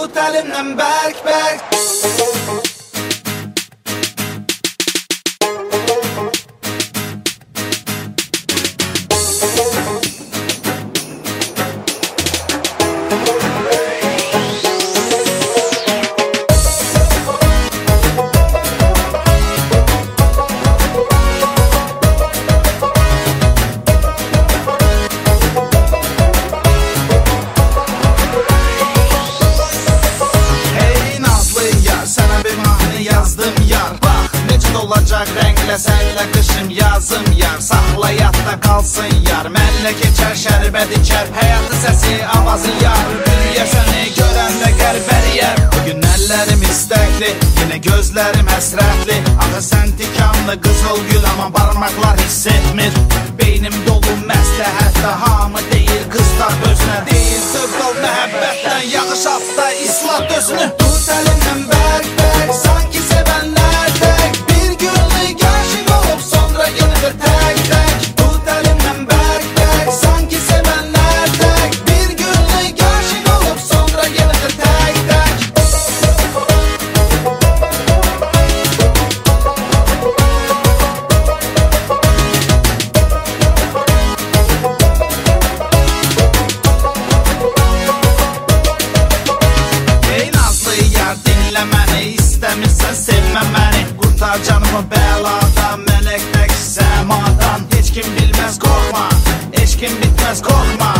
Hotel in back back. Dilesel de kışım yazım yar. Sakla yatta kalsın yar. Menle geçer şerbet içer Hayatı sesi avazı yar. Büyüye seni gören de gerberi yer Bugün ellerim istekli Yine gözlerim esretli Adı sen tikanlı kızıl gül Ama parmaklar hissetmir Beynim dolu mesle Hatta hamı değil kızlar özüne Değil tıpkıl mehabbetten Yağış hafta islat özünü. Tut elinden canımı bəladan Mələk tək səmadan Heç kim bilməz qorxma Eşkin bitməz qorxma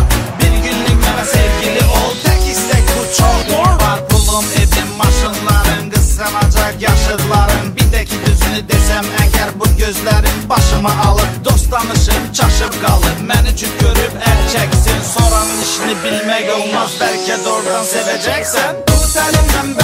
Bir günlük mənə sevgili ol. Tək istək bu mu? Var pulum, evim, maşınların Qısqanacaq yaşıdların Bir də ki düzünü desəm əgər bu gözlərim Başımı alır. Dost danışıb çaşıb qalır Məni cüt görüb əl çəksin Sonranın işini bilmək olmaz. Bəlkə doğrudan sevəcəksən Tut elimden